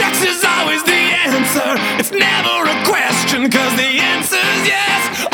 Sex is always the answer. It's never a question, cause the answer's yes.